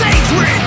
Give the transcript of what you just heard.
sacred.